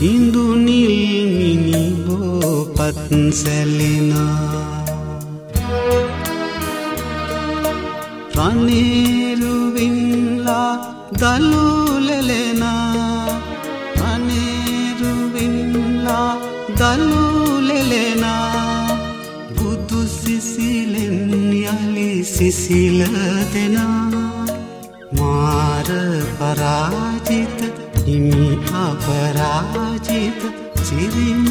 හිඳු නිල් මිනිබෝපත් සැලෙනා. රනේරුවින්ලා දලුලෙලෙනා. රනේරුවින්ලා දලුලෙලෙනා. බුදු සිසිලෙන් යලි සිසිල දෙනා. මාර පරාජිත अपराजित चिरं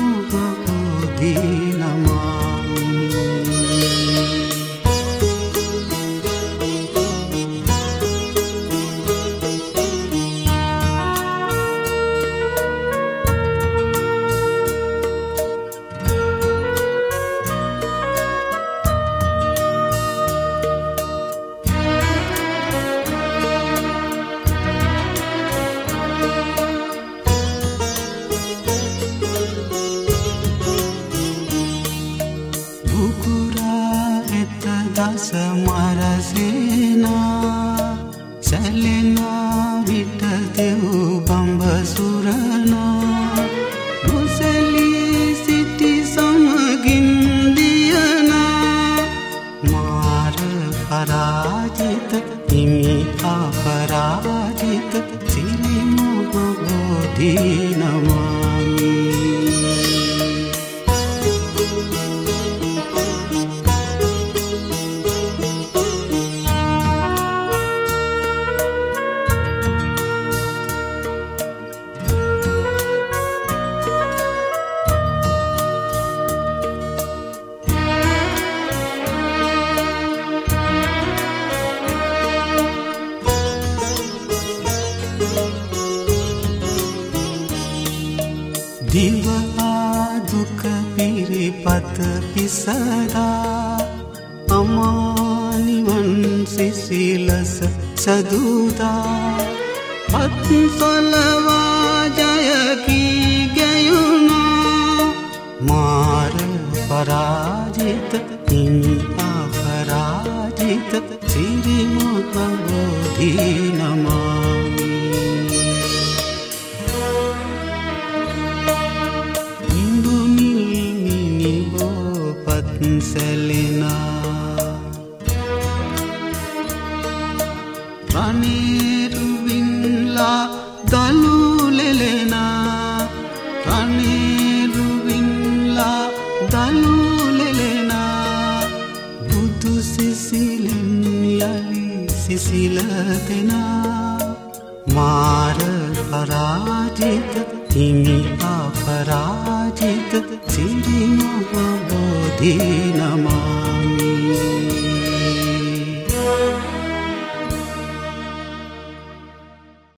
දස මරසේනා සැලෙනා විට දෙව් බඹසුරනා නොසැලී සිටි සමගින්දියනා මාර පරාජිත හිමි අපරාජිත සිරිමුගබෝධීනමාමී දිවා දුක පිරිපත පිසදා අමානිවන් සිසිලස සදුදා පත්සොලවා ජයකී ගැයුණා මාර පරාජිත හිමි අපරාජිත සිරිමුකබෝධී සැලෙනා. රනේරුවින්ලා දලුලෙලෙනා රනේරුවින්ලා දලුලෙලෙනා බුදු සිසිලෙන් යලි සිසිල දෙනා. මාර පරාජිත හිමි අපරාජිත සිරිමහබෝධී dinamar